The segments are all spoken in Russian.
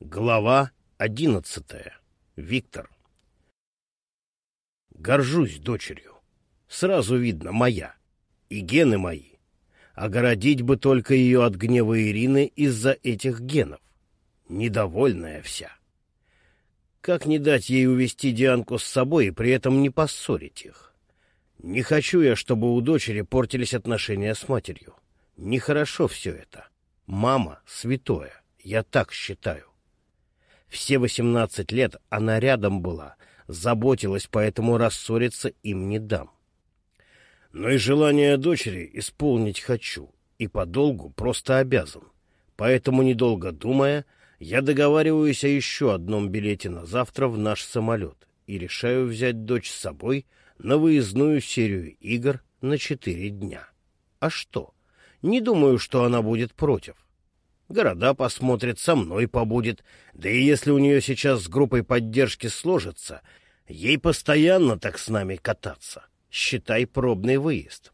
Глава одиннадцатая. Виктор. Горжусь дочерью. Сразу видно, моя. И гены мои. Огородить бы только ее от гнева Ирины из-за этих генов. Недовольная вся. Как не дать ей увести Дианку с собой и при этом не поссорить их? Не хочу я, чтобы у дочери портились отношения с матерью. Нехорошо все это. Мама святое, я так считаю. Все восемнадцать лет она рядом была, заботилась, поэтому рассориться им не дам. Но и желание дочери исполнить хочу, и подолгу просто обязан. Поэтому, недолго думая, я договариваюсь о еще одном билете на завтра в наш самолет и решаю взять дочь с собой на выездную серию игр на четыре дня. А что? Не думаю, что она будет против. Города посмотрит, со мной побудет. Да и если у нее сейчас с группой поддержки сложится, ей постоянно так с нами кататься. Считай пробный выезд.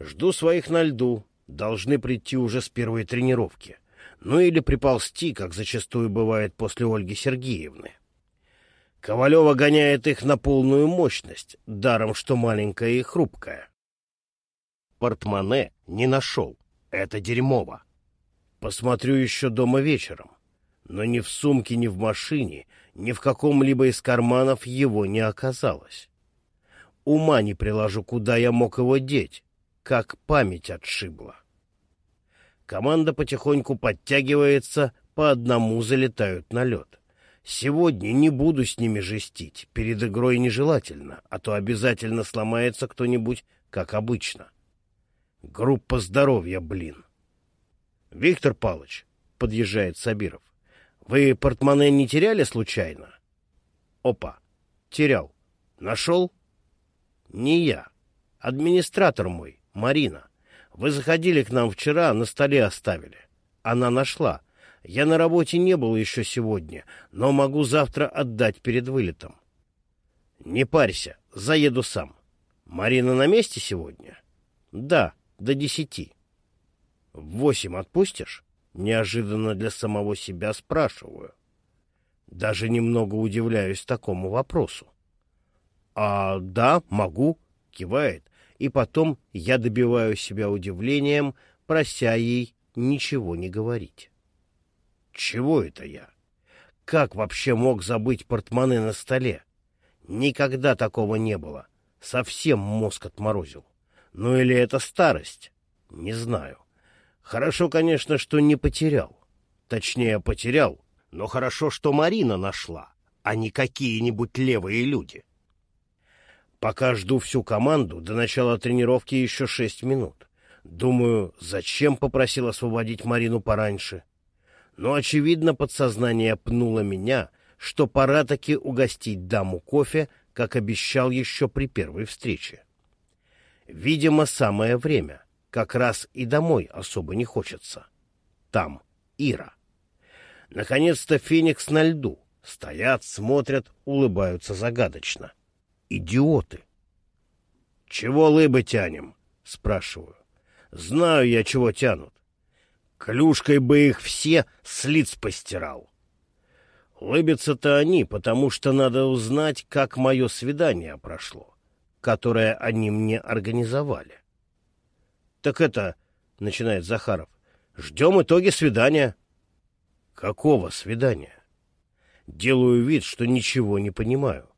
Жду своих на льду. Должны прийти уже с первой тренировки. Ну или приползти, как зачастую бывает после Ольги Сергеевны. Ковалева гоняет их на полную мощность, даром что маленькая и хрупкая. Портмоне не нашел. Это дерьмово. Посмотрю еще дома вечером. Но ни в сумке, ни в машине, ни в каком-либо из карманов его не оказалось. Ума не приложу, куда я мог его деть, как память отшибла. Команда потихоньку подтягивается, по одному залетают на лед. Сегодня не буду с ними жестить, перед игрой нежелательно, а то обязательно сломается кто-нибудь, как обычно. Группа здоровья, блин. Виктор Палыч, подъезжает Сабиров. Вы портмоне не теряли случайно? Опа, терял. Нашел? Не я. Администратор мой, Марина. Вы заходили к нам вчера, на столе оставили. Она нашла. Я на работе не был еще сегодня, но могу завтра отдать перед вылетом. Не парься, заеду сам. Марина на месте сегодня? Да, до десяти. Восемь отпустишь? Неожиданно для самого себя спрашиваю. Даже немного удивляюсь такому вопросу. А да, могу, кивает, и потом я добиваю себя удивлением, прося ей ничего не говорить. Чего это я? Как вообще мог забыть портмоне на столе? Никогда такого не было. Совсем мозг отморозил. Ну или это старость? Не знаю. Хорошо, конечно, что не потерял. Точнее, потерял, но хорошо, что Марина нашла, а не какие-нибудь левые люди. Пока жду всю команду, до начала тренировки еще шесть минут. Думаю, зачем попросил освободить Марину пораньше? Но, очевидно, подсознание пнуло меня, что пора таки угостить даму кофе, как обещал еще при первой встрече. Видимо, самое время. Как раз и домой особо не хочется. Там Ира. Наконец-то Феникс на льду. Стоят, смотрят, улыбаются загадочно. Идиоты. «Чего лыбы тянем?» — спрашиваю. «Знаю я, чего тянут. Клюшкой бы их все с лиц постирал». Лыбятся-то они, потому что надо узнать, как мое свидание прошло, которое они мне организовали. «Так это...» — начинает Захаров. «Ждем итоги свидания». «Какого свидания?» Делаю вид, что ничего не понимаю.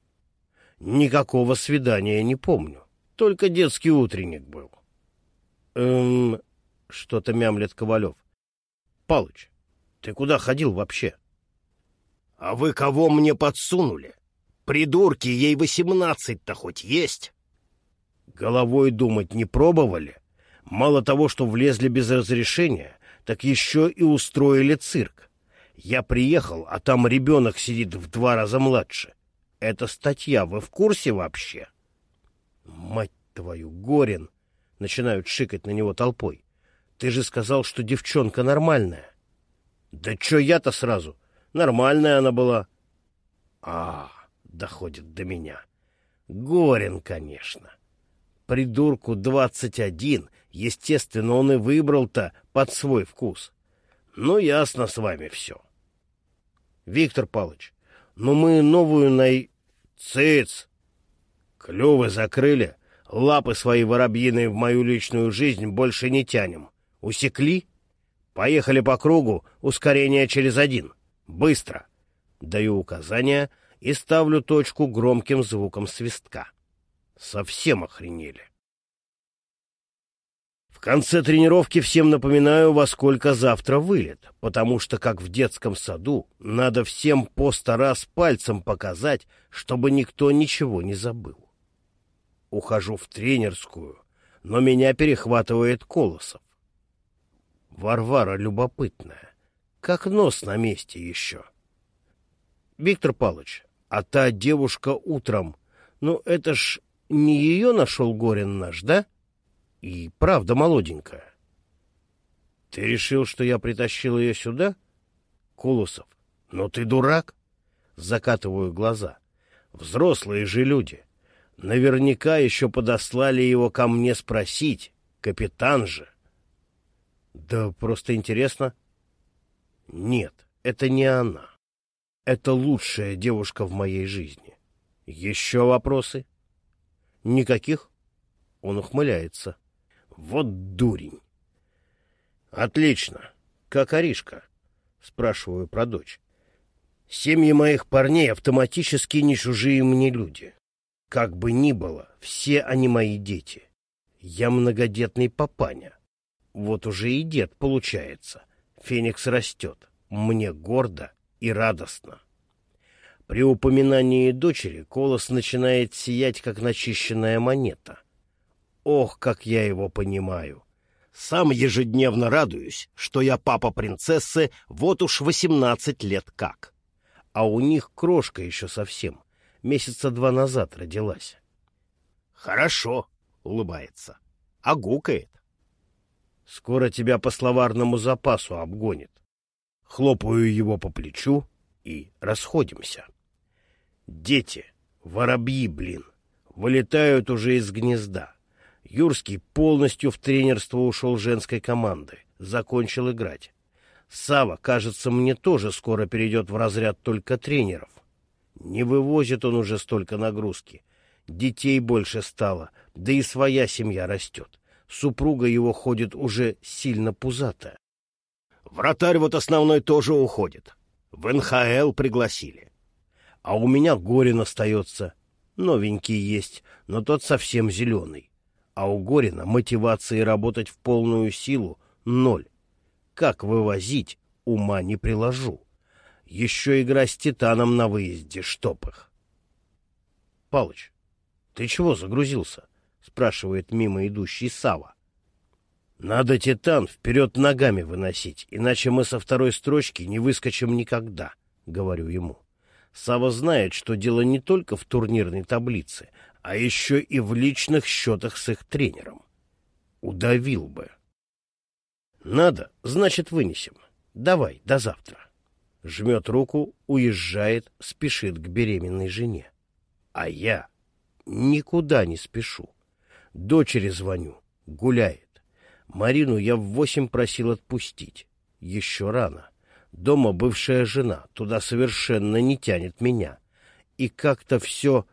Никакого свидания не помню. Только детский утренник был. Эм... Что-то мямлет Ковалев. Палыч, ты куда ходил вообще? А вы кого мне подсунули? Придурки, ей восемнадцать-то хоть есть? Головой думать не пробовали? Мало того, что влезли без разрешения, так еще и устроили цирк. Я приехал, а там ребенок сидит в два раза младше. Это статья, вы в курсе вообще? Мать твою, Горин! Начинают шикать на него толпой. Ты же сказал, что девчонка нормальная. Да чё я-то сразу? Нормальная она была. А, доходит до меня. Горин, конечно. Придурку двадцать один, естественно, он и выбрал-то под свой вкус. Ну, ясно с вами все. Виктор Павлович, но мы новую най... Цыц! Клювы закрыли, лапы свои воробьиные в мою личную жизнь больше не тянем. Усекли? Поехали по кругу, ускорение через один. Быстро. Даю указания и ставлю точку громким звуком свистка. Совсем охренели. В конце тренировки всем напоминаю, во сколько завтра вылет, потому что, как в детском саду, надо всем по сто раз пальцем показать, чтобы никто ничего не забыл. Ухожу в тренерскую, но меня перехватывает Колосов. Варвара любопытная, как нос на месте еще. Виктор Павлович, а та девушка утром, ну это ж не ее нашел Горин наш, да? И правда молоденькая. Ты решил, что я притащил ее сюда? Колосов, ну ты дурак. Закатываю глаза. Взрослые же люди. Наверняка еще подослали его ко мне спросить. Капитан же. Да просто интересно. Нет, это не она. Это лучшая девушка в моей жизни. Еще вопросы? Никаких? Он ухмыляется. Вот дурень. Отлично. Как Аришка? Спрашиваю про дочь. Семьи моих парней автоматически не чужие мне люди. Как бы ни было, все они мои дети. Я многодетный папаня. Вот уже и дед получается. Феникс растет. Мне гордо и радостно. При упоминании дочери Колос начинает сиять, как начищенная монета. Ох, как я его понимаю! Сам ежедневно радуюсь, что я папа принцессы вот уж восемнадцать лет как. А у них крошка еще совсем месяца два назад родилась. — Хорошо, — улыбается. — А гукает. — Скоро тебя по словарному запасу обгонит. Хлопаю его по плечу и расходимся. Дети, воробьи, блин, вылетают уже из гнезда. Юрский полностью в тренерство ушел женской команды, закончил играть. Сава, кажется, мне тоже скоро перейдет в разряд только тренеров. Не вывозит он уже столько нагрузки. Детей больше стало, да и своя семья растет. Супруга его ходит уже сильно пузатая. Вратарь вот основной тоже уходит. В НХЛ пригласили. А у меня Горин остается. Новенький есть, но тот совсем зеленый. А у Горина мотивации работать в полную силу ноль. Как вывозить, ума не приложу. Еще игра с Титаном на выезде, чтоб их. — Палыч, ты чего загрузился? — спрашивает мимо идущий Сава. Надо Титан вперед ногами выносить, иначе мы со второй строчки не выскочим никогда, — говорю ему. Сава знает, что дело не только в турнирной таблице, а еще и в личных счетах с их тренером. Удавил бы. Надо, значит, вынесем. Давай, до завтра жмет руку, уезжает, спешит к беременной жене. А я никуда не спешу. Дочери звоню, гуляет. Марину я в восемь просил отпустить. Еще рано. Дома бывшая жена, туда совершенно не тянет меня. И как-то все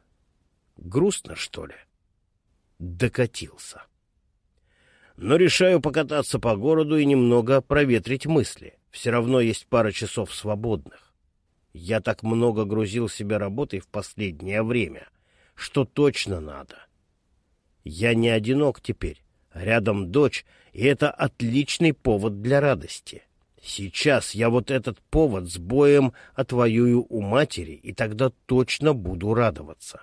грустно, что ли? Докатился. Но решаю покататься по городу и немного проветрить мысли. Все равно есть пара часов свободных. Я так много грузил себя работой в последнее время, что точно надо. Я не одинок теперь, рядом дочь, и это отличный повод для радости. Сейчас я вот этот повод с боем отвоюю у матери, и тогда точно буду радоваться.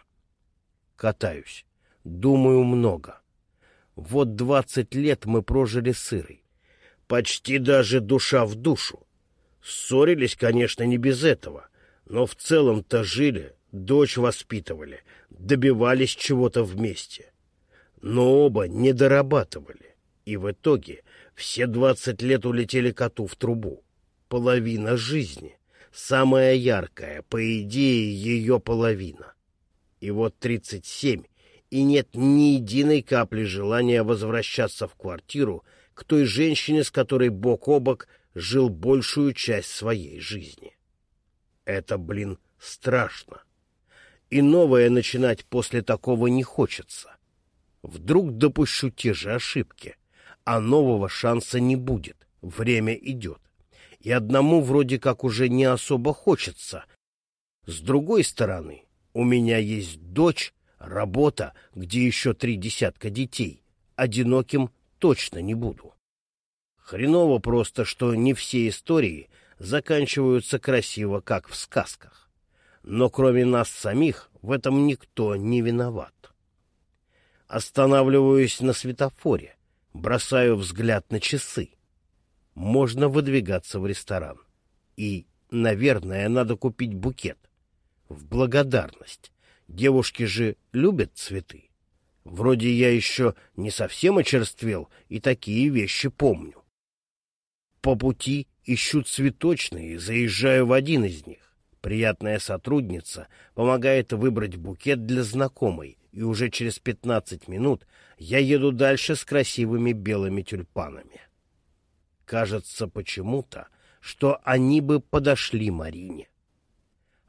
Катаюсь, думаю много. Вот двадцать лет мы прожили с почти даже душа в душу. Ссорились, конечно, не без этого, но в целом-то жили, дочь воспитывали, добивались чего-то вместе. Но оба не дорабатывали, и в итоге все двадцать лет улетели коту в трубу. Половина жизни, самая яркая, по идее, ее половина. И вот тридцать семь, и нет ни единой капли желания возвращаться в квартиру, к той женщине, с которой бок о бок жил большую часть своей жизни. Это, блин, страшно. И новое начинать после такого не хочется. Вдруг допущу те же ошибки, а нового шанса не будет, время идет. И одному вроде как уже не особо хочется. С другой стороны, у меня есть дочь, работа, где еще три десятка детей. Одиноким точно не буду. Хреново просто, что не все истории заканчиваются красиво, как в сказках. Но кроме нас самих в этом никто не виноват. Останавливаюсь на светофоре, бросаю взгляд на часы. Можно выдвигаться в ресторан. И, наверное, надо купить букет. В благодарность. Девушки же любят цветы. Вроде я еще не совсем очерствел и такие вещи помню. По пути ищу цветочные, заезжаю в один из них. Приятная сотрудница помогает выбрать букет для знакомой, и уже через пятнадцать минут я еду дальше с красивыми белыми тюльпанами. Кажется почему-то, что они бы подошли Марине.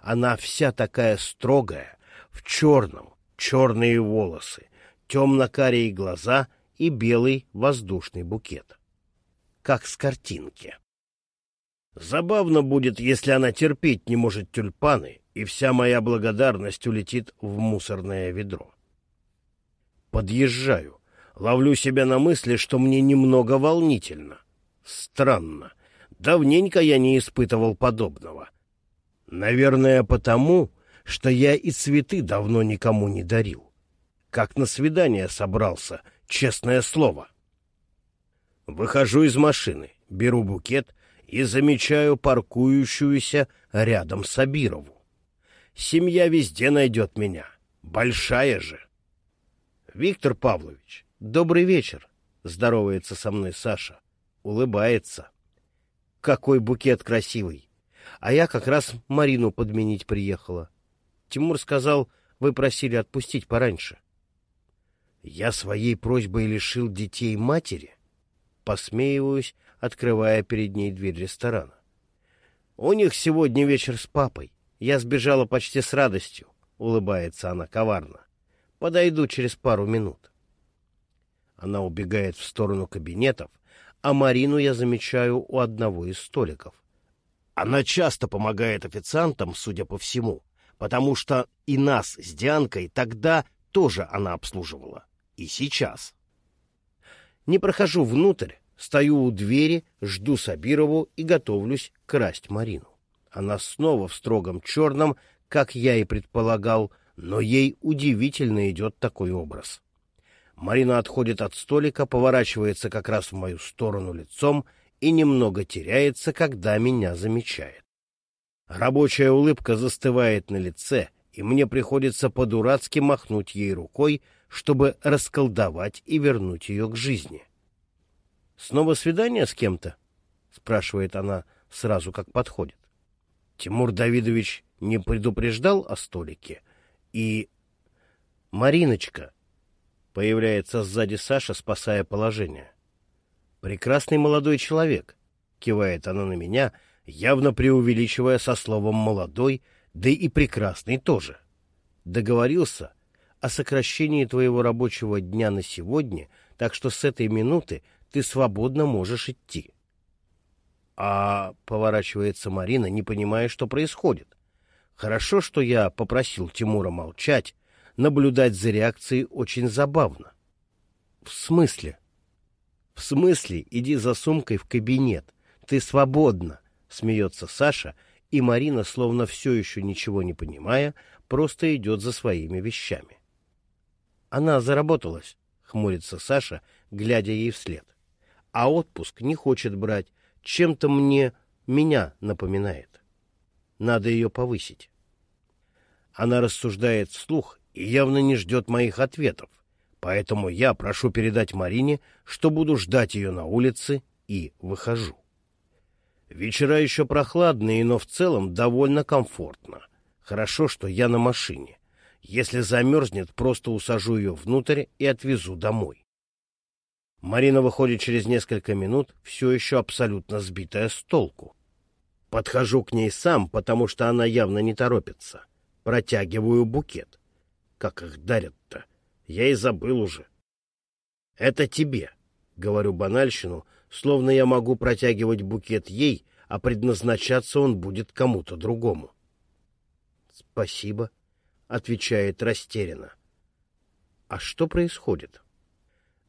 Она вся такая строгая, в черном, черные волосы, темно-карие глаза и белый воздушный букет. Как с картинки. Забавно будет, если она терпеть не может тюльпаны, и вся моя благодарность улетит в мусорное ведро. Подъезжаю, ловлю себя на мысли, что мне немного волнительно. Странно, давненько я не испытывал подобного. Наверное, потому, что я и цветы давно никому не дарил. Как на свидание собрался, честное слово. Выхожу из машины, беру букет — и замечаю паркующуюся рядом с Абирову. Семья везде найдет меня. Большая же. Виктор Павлович, добрый вечер. Здоровается со мной Саша. Улыбается. Какой букет красивый. А я как раз Марину подменить приехала. Тимур сказал, вы просили отпустить пораньше. Я своей просьбой лишил детей матери? Посмеиваюсь открывая перед ней дверь ресторана. «У них сегодня вечер с папой. Я сбежала почти с радостью», — улыбается она коварно. «Подойду через пару минут». Она убегает в сторону кабинетов, а Марину я замечаю у одного из столиков. Она часто помогает официантам, судя по всему, потому что и нас с Дианкой тогда тоже она обслуживала. И сейчас. Не прохожу внутрь, Стою у двери, жду Сабирову и готовлюсь красть Марину. Она снова в строгом черном, как я и предполагал, но ей удивительно идет такой образ. Марина отходит от столика, поворачивается как раз в мою сторону лицом и немного теряется, когда меня замечает. Рабочая улыбка застывает на лице, и мне приходится по-дурацки махнуть ей рукой, чтобы расколдовать и вернуть ее к жизни. — Снова свидание с кем-то? — спрашивает она сразу, как подходит. Тимур Давидович не предупреждал о столике. И... Мариночка. Появляется сзади Саша, спасая положение. Прекрасный молодой человек. Кивает она на меня, явно преувеличивая со словом «молодой», да и прекрасный тоже. Договорился о сокращении твоего рабочего дня на сегодня, так что с этой минуты ты свободно можешь идти. А поворачивается Марина, не понимая, что происходит. Хорошо, что я попросил Тимура молчать, наблюдать за реакцией очень забавно. В смысле? В смысле, иди за сумкой в кабинет. Ты свободна, смеется Саша, и Марина, словно все еще ничего не понимая, просто идет за своими вещами. Она заработалась, хмурится Саша, глядя ей вслед а отпуск не хочет брать. Чем-то мне меня напоминает. Надо ее повысить. Она рассуждает вслух и явно не ждет моих ответов, поэтому я прошу передать Марине, что буду ждать ее на улице и выхожу. Вечера еще прохладные, но в целом довольно комфортно. Хорошо, что я на машине. Если замерзнет, просто усажу ее внутрь и отвезу домой. Марина выходит через несколько минут, все еще абсолютно сбитая с толку. Подхожу к ней сам, потому что она явно не торопится. Протягиваю букет. Как их дарят-то? Я и забыл уже. Это тебе, говорю банальщину, словно я могу протягивать букет ей, а предназначаться он будет кому-то другому. Спасибо, отвечает растерянно. А что происходит?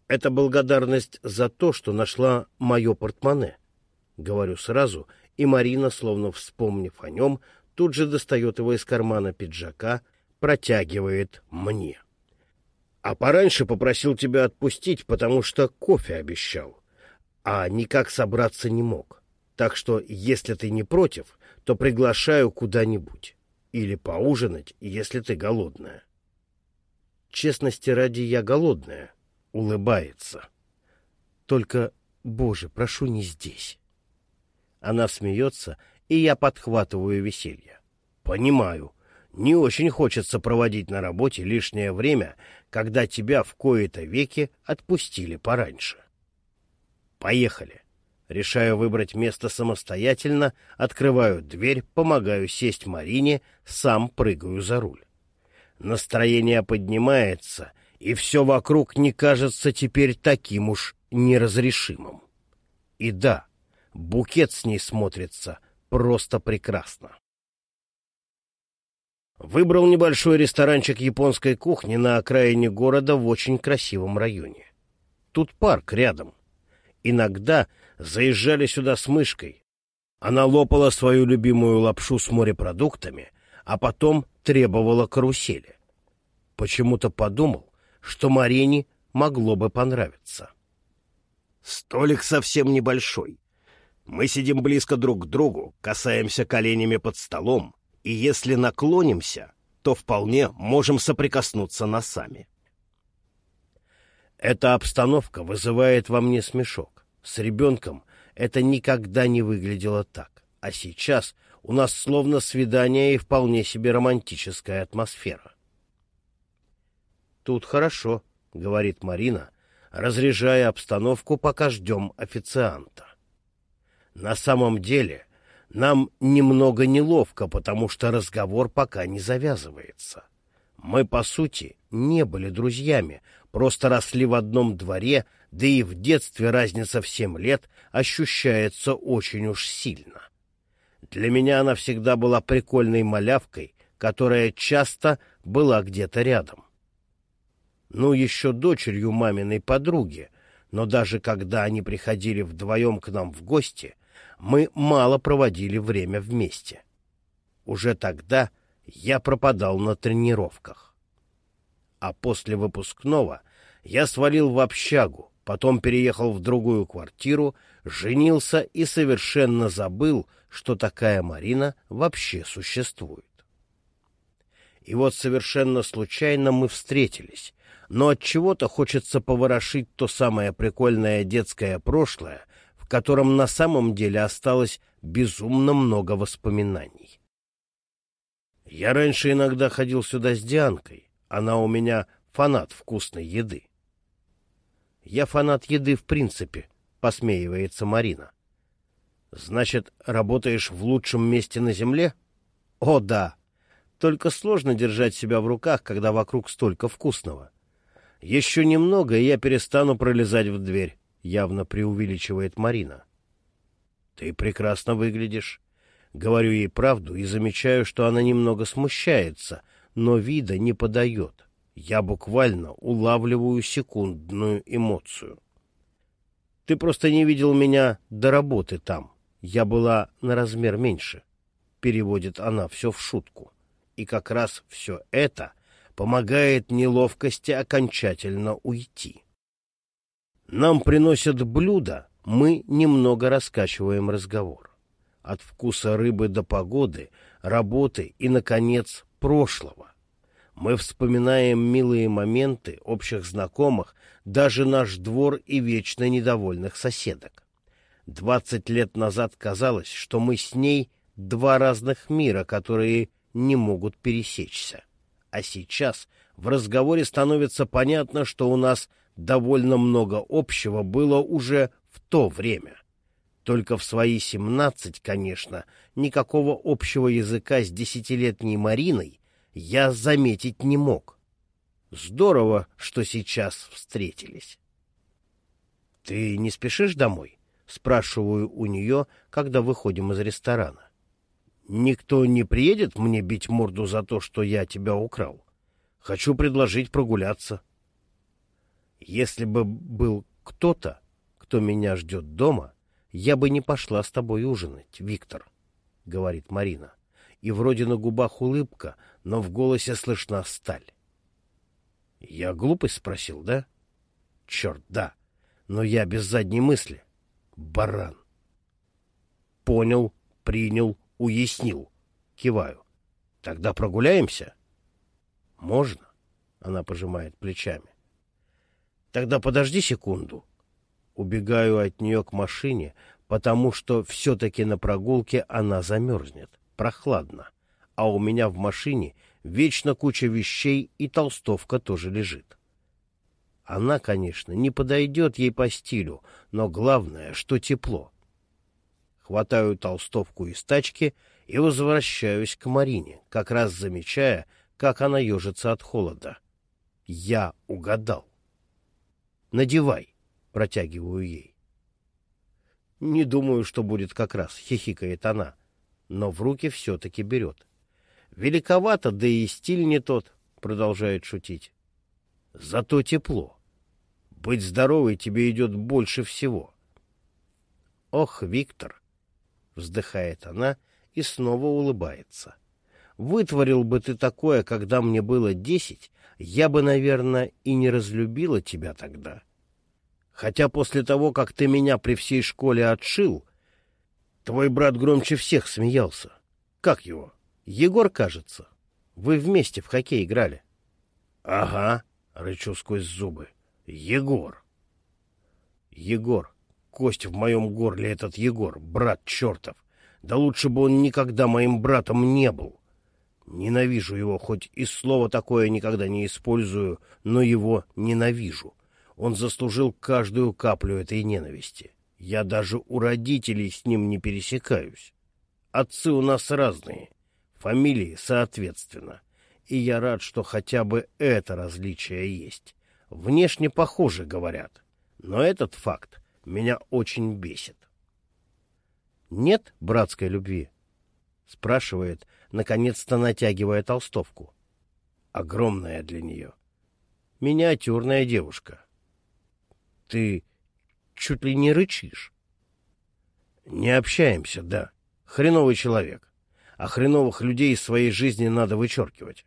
Это благодарность за то, что нашла мое портмоне. Говорю сразу, и Марина, словно вспомнив о нем, тут же достает его из кармана пиджака, протягивает мне. А пораньше попросил тебя отпустить, потому что кофе обещал, а никак собраться не мог. Так что, если ты не против, то приглашаю куда-нибудь. Или поужинать, если ты голодная. Честности ради я голодная. Улыбается. Только, Боже, прошу не здесь. Она смеется, и я подхватываю веселье. Понимаю. Не очень хочется проводить на работе лишнее время, когда тебя в кои-то веки отпустили пораньше. Поехали. Решаю выбрать место самостоятельно, открываю дверь, помогаю сесть Марине, сам прыгаю за руль. Настроение поднимается, и все вокруг не кажется теперь таким уж неразрешимым. И да, Букет с ней смотрится просто прекрасно. Выбрал небольшой ресторанчик японской кухни на окраине города в очень красивом районе. Тут парк рядом. Иногда заезжали сюда с мышкой. Она лопала свою любимую лапшу с морепродуктами, а потом требовала карусели. Почему-то подумал, что Марине могло бы понравиться. Столик совсем небольшой, мы сидим близко друг к другу, касаемся коленями под столом, и если наклонимся, то вполне можем соприкоснуться носами. Эта обстановка вызывает во мне смешок. С ребенком это никогда не выглядело так, а сейчас у нас словно свидание и вполне себе романтическая атмосфера. «Тут хорошо», — говорит Марина, разряжая обстановку, пока ждем официанта. На самом деле нам немного неловко, потому что разговор пока не завязывается. Мы, по сути, не были друзьями, просто росли в одном дворе, да и в детстве разница в семь лет ощущается очень уж сильно. Для меня она всегда была прикольной малявкой, которая часто была где-то рядом. Ну, еще дочерью маминой подруги, но даже когда они приходили вдвоем к нам в гости — мы мало проводили время вместе. Уже тогда я пропадал на тренировках. А после выпускного я свалил в общагу, потом переехал в другую квартиру, женился и совершенно забыл, что такая Марина вообще существует. И вот совершенно случайно мы встретились, но от чего-то хочется поворошить то самое прикольное детское прошлое, котором на самом деле осталось безумно много воспоминаний. Я раньше иногда ходил сюда с Дианкой. Она у меня фанат вкусной еды. Я фанат еды в принципе, посмеивается Марина. Значит, работаешь в лучшем месте на земле? О, да. Только сложно держать себя в руках, когда вокруг столько вкусного. Еще немного, и я перестану пролезать в дверь явно преувеличивает Марина. «Ты прекрасно выглядишь». Говорю ей правду и замечаю, что она немного смущается, но вида не подает. Я буквально улавливаю секундную эмоцию. «Ты просто не видел меня до работы там. Я была на размер меньше», — переводит она все в шутку. И как раз все это помогает неловкости окончательно уйти. Нам приносят блюда, мы немного раскачиваем разговор. От вкуса рыбы до погоды, работы и, наконец, прошлого. Мы вспоминаем милые моменты общих знакомых, даже наш двор и вечно недовольных соседок. Двадцать лет назад казалось, что мы с ней два разных мира, которые не могут пересечься. А сейчас в разговоре становится понятно, что у нас довольно много общего было уже в то время. Только в свои семнадцать, конечно, никакого общего языка с десятилетней Мариной я заметить не мог. Здорово, что сейчас встретились. — Ты не спешишь домой? — спрашиваю у нее, когда выходим из ресторана. — Никто не приедет мне бить морду за то, что я тебя украл. Хочу предложить прогуляться. Если бы был кто-то, кто меня ждет дома, я бы не пошла с тобой ужинать, Виктор, — говорит Марина. И вроде на губах улыбка, но в голосе слышна сталь. Я глупость спросил, да? Черт, да. Но я без задней мысли. Баран. Понял, принял, уяснил. Киваю. Тогда прогуляемся? Можно. Она пожимает плечами. Тогда подожди секунду. Убегаю от нее к машине, потому что все-таки на прогулке она замерзнет. Прохладно. А у меня в машине Вечно куча вещей, и толстовка тоже лежит. Она, конечно, не подойдет ей по стилю, но главное, что тепло. Хватаю толстовку из тачки и возвращаюсь к Марине, как раз замечая, как она ежится от холода. Я угадал. «Надевай», — протягиваю ей. «Не думаю, что будет как раз», — хихикает она, но в руки все-таки берет. Великовато, да и стиль не тот, продолжает шутить. Зато тепло. Быть здоровой тебе идет больше всего. Ох, Виктор, вздыхает она и снова улыбается. Вытворил бы ты такое, когда мне было десять, я бы, наверное, и не разлюбила тебя тогда. Хотя после того, как ты меня при всей школе отшил, твой брат громче всех смеялся. Как его? Егор, кажется. Вы вместе в хоккей играли. — Ага, — рычу сквозь зубы. — Егор. — Егор. Кость в моем горле этот Егор, брат чертов. Да лучше бы он никогда моим братом не был. Ненавижу его, хоть и слово такое никогда не использую, но его ненавижу. Он заслужил каждую каплю этой ненависти. Я даже у родителей с ним не пересекаюсь. Отцы у нас разные, фамилии соответственно. И я рад, что хотя бы это различие есть. Внешне похоже, говорят. Но этот факт меня очень бесит. «Нет братской любви?» — спрашивает, наконец-то натягивая толстовку. Огромная для нее. Миниатюрная девушка. «Ты чуть ли не рычишь?» «Не общаемся, да. Хреновый человек а хреновых людей из своей жизни надо вычеркивать.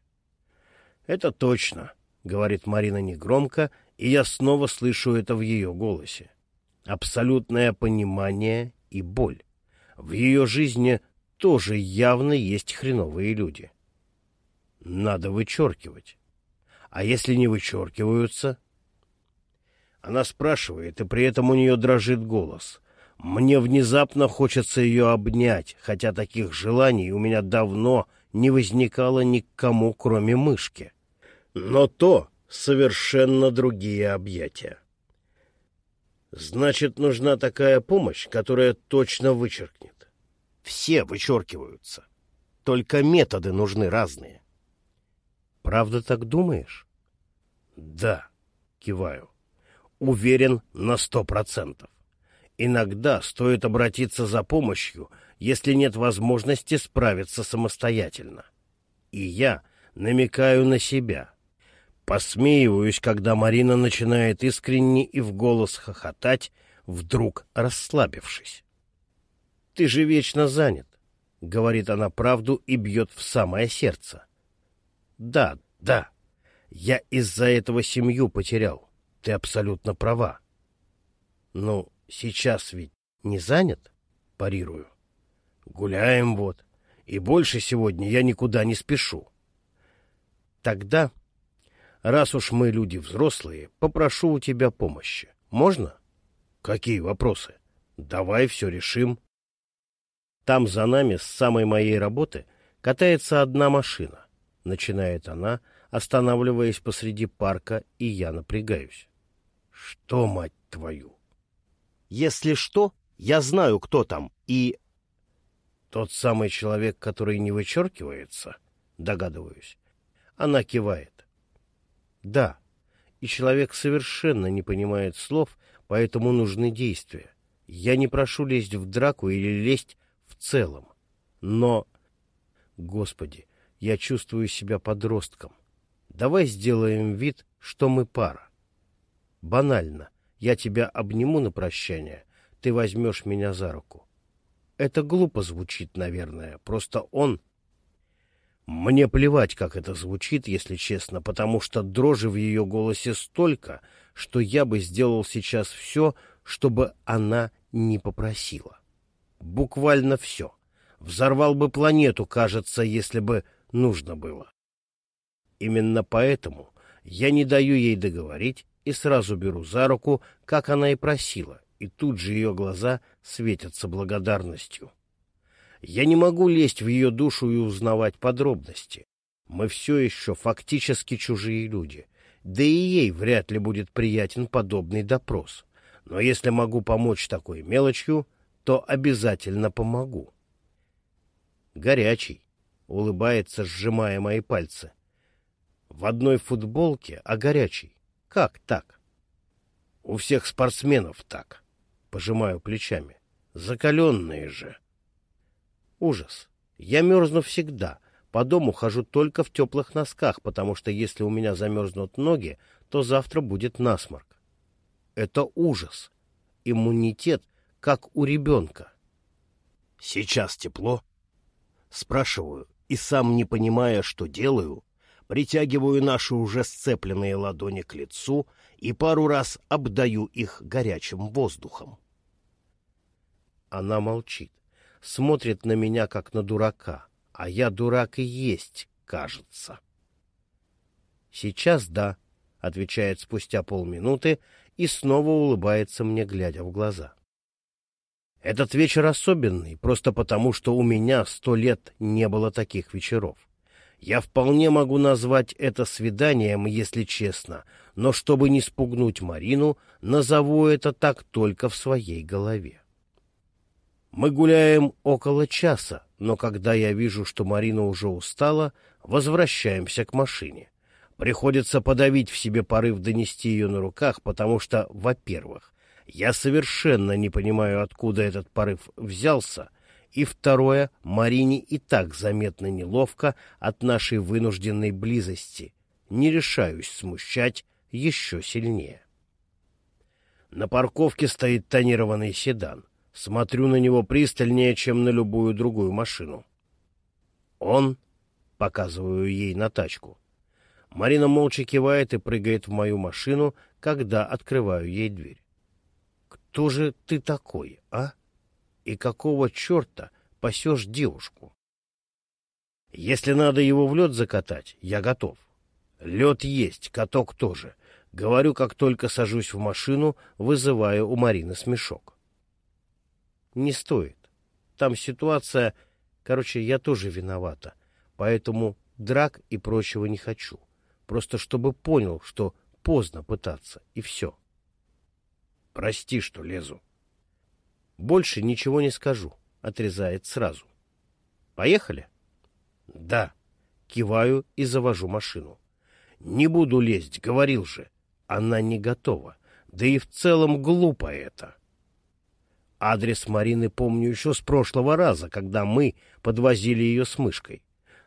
— Это точно, — говорит Марина негромко, и я снова слышу это в ее голосе. Абсолютное понимание и боль. В ее жизни тоже явно есть хреновые люди. Надо вычеркивать. А если не вычеркиваются? Она спрашивает, и при этом у нее дрожит голос — мне внезапно хочется ее обнять, хотя таких желаний у меня давно не возникало ни к кому, кроме мышки. Но то совершенно другие объятия. Значит, нужна такая помощь, которая точно вычеркнет. Все вычеркиваются. Только методы нужны разные. Правда так думаешь? Да, киваю. Уверен на сто процентов. Иногда стоит обратиться за помощью, если нет возможности справиться самостоятельно. И я намекаю на себя. Посмеиваюсь, когда Марина начинает искренне и в голос хохотать, вдруг расслабившись. «Ты же вечно занят», — говорит она правду и бьет в самое сердце. «Да, да, я из-за этого семью потерял. Ты абсолютно права. Ну, Сейчас ведь не занят? Парирую. Гуляем вот. И больше сегодня я никуда не спешу. Тогда, раз уж мы люди взрослые, попрошу у тебя помощи. Можно? Какие вопросы? Давай все решим. Там за нами с самой моей работы катается одна машина. Начинает она, останавливаясь посреди парка, и я напрягаюсь. Что, мать твою? Если что, я знаю, кто там, и... Тот самый человек, который не вычеркивается, догадываюсь. Она кивает. Да, и человек совершенно не понимает слов, поэтому нужны действия. Я не прошу лезть в драку или лезть целом. Но, господи, я чувствую себя подростком. Давай сделаем вид, что мы пара. Банально. Я тебя обниму на прощание, ты возьмешь меня за руку. Это глупо звучит, наверное, просто он... Мне плевать, как это звучит, если честно, потому что дрожи в ее голосе столько, что я бы сделал сейчас все, чтобы она не попросила. Буквально все. Взорвал бы планету, кажется, если бы нужно было. Именно поэтому я не даю ей договорить и сразу беру за руку, как она и просила, и тут же ее глаза светятся благодарностью. Я не могу лезть в ее душу и узнавать подробности. Мы все еще фактически чужие люди, да и ей вряд ли будет приятен подобный допрос. Но если могу помочь такой мелочью, то обязательно помогу. Горячий, улыбается, сжимая мои пальцы. В одной футболке, а горячий. Как так? У всех спортсменов так. Пожимаю плечами. Закаленные же. Ужас. Я мерзну всегда. По дому хожу только в теплых носках, потому что если у меня замерзнут ноги, то завтра будет насморк. Это ужас. Иммунитет, как у ребенка. Сейчас тепло? Спрашиваю, и сам не понимая, что делаю, притягиваю наши уже сцепленные ладони к лицу и пару раз обдаю их горячим воздухом. Она молчит, смотрит на меня, как на дурака, а я дурак и есть, кажется. «Сейчас да», — отвечает спустя полминуты и снова улыбается мне, глядя в глаза. Этот вечер особенный, просто потому, что у меня сто лет не было таких вечеров. Я вполне могу назвать это свиданием, если честно, но чтобы не спугнуть Марину, назову это так только в своей голове. Мы гуляем около часа, но когда я вижу, что Марина уже устала, возвращаемся к машине. Приходится подавить в себе порыв донести ее на руках, потому что, во-первых, я совершенно не понимаю, откуда этот порыв взялся, и второе, Марине и так заметно неловко от нашей вынужденной близости. Не решаюсь смущать еще сильнее. На парковке стоит тонированный седан. Смотрю на него пристальнее, чем на любую другую машину. Он, показываю ей на тачку. Марина молча кивает и прыгает в мою машину, когда открываю ей дверь. «Кто же ты такой, а?» и какого черта пасешь девушку? Если надо его в лед закатать, я готов. Лед есть, каток тоже. Говорю, как только сажусь в машину, вызывая у Марины смешок. Не стоит. Там ситуация... Короче, я тоже виновата. Поэтому драк и прочего не хочу. Просто чтобы понял, что поздно пытаться, и все. Прости, что лезу. Больше ничего не скажу, отрезает сразу. Поехали? Да. Киваю и завожу машину. Не буду лезть, говорил же. Она не готова. Да и в целом глупо это. Адрес Марины помню еще с прошлого раза, когда мы подвозили ее с мышкой.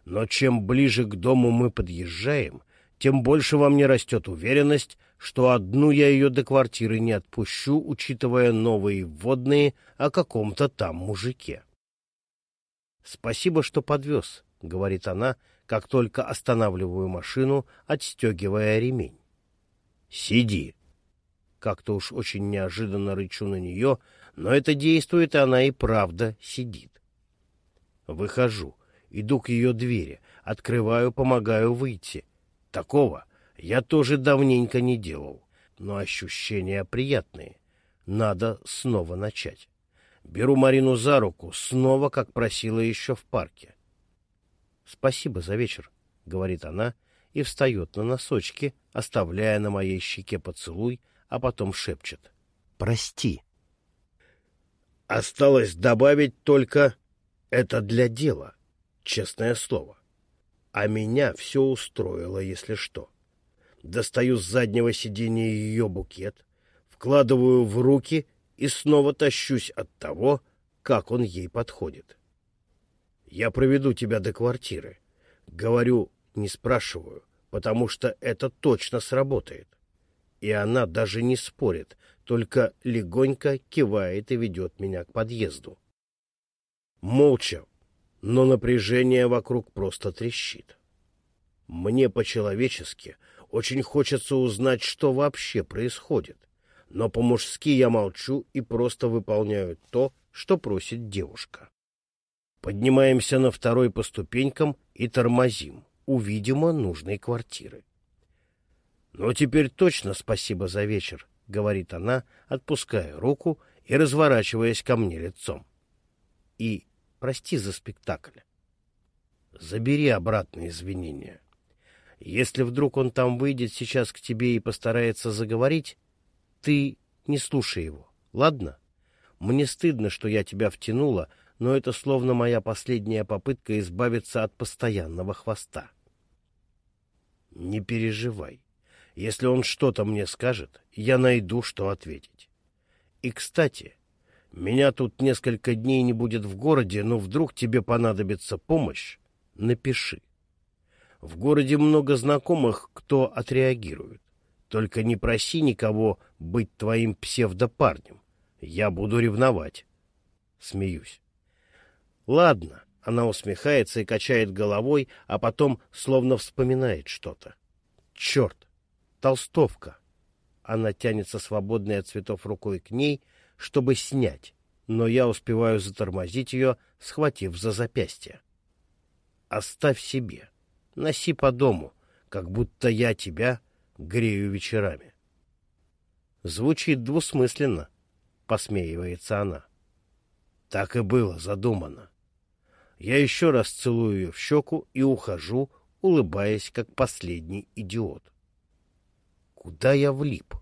Но чем ближе к дому мы подъезжаем, тем больше во мне растет уверенность, что одну я ее до квартиры не отпущу, учитывая новые вводные о каком-то там мужике. «Спасибо, что подвез», — говорит она, как только останавливаю машину, отстегивая ремень. «Сиди». Как-то уж очень неожиданно рычу на нее, но это действует, и она и правда сидит. Выхожу, иду к ее двери, открываю, помогаю выйти. Такого я тоже давненько не делал, но ощущения приятные. Надо снова начать. Беру Марину за руку, снова, как просила еще в парке. — Спасибо за вечер, — говорит она и встает на носочки, оставляя на моей щеке поцелуй, а потом шепчет. — Прости. Осталось добавить только Это для дела, честное слово. А меня все устроило, если что. Достаю с заднего сиденья ее букет, вкладываю в руки и снова тащусь от того, как он ей подходит. Я проведу тебя до квартиры. Говорю, не спрашиваю, потому что это точно сработает. И она даже не спорит, только легонько кивает и ведет меня к подъезду. Молча, но напряжение вокруг просто трещит. Мне по-человечески очень хочется узнать, что вообще происходит, но по-мужски я молчу и просто выполняю то, что просит девушка. Поднимаемся на второй по ступенькам и тормозим у, видимо, нужной квартиры. «Ну, теперь точно спасибо за вечер», — говорит она, отпуская руку и разворачиваясь ко мне лицом. «И прости за спектакль. Забери обратно извинения. Если вдруг он там выйдет сейчас к тебе и постарается заговорить, ты не слушай его, ладно? Мне стыдно, что я тебя втянула, но это словно моя последняя попытка избавиться от постоянного хвоста. Не переживай. Если он что-то мне скажет, я найду, что ответить. И, кстати, меня тут несколько дней не будет в городе, но вдруг тебе понадобится помощь, напиши. В городе много знакомых, кто отреагирует. Только не проси никого быть твоим псевдопарнем. Я буду ревновать. Смеюсь. Ладно, она усмехается и качает головой, а потом словно вспоминает что-то. Черт, толстовка. Она тянется свободной от цветов рукой к ней, чтобы снять, но я успеваю затормозить ее, схватив за запястье. Оставь себе. Носи по дому, как будто я тебя грею вечерами. Звучит двусмысленно, посмеивается она. Так и было задумано. Я еще раз целую ее в щеку и ухожу, улыбаясь, как последний идиот. Куда я влип?